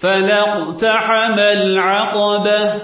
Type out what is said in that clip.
فلا اقتحم العقبة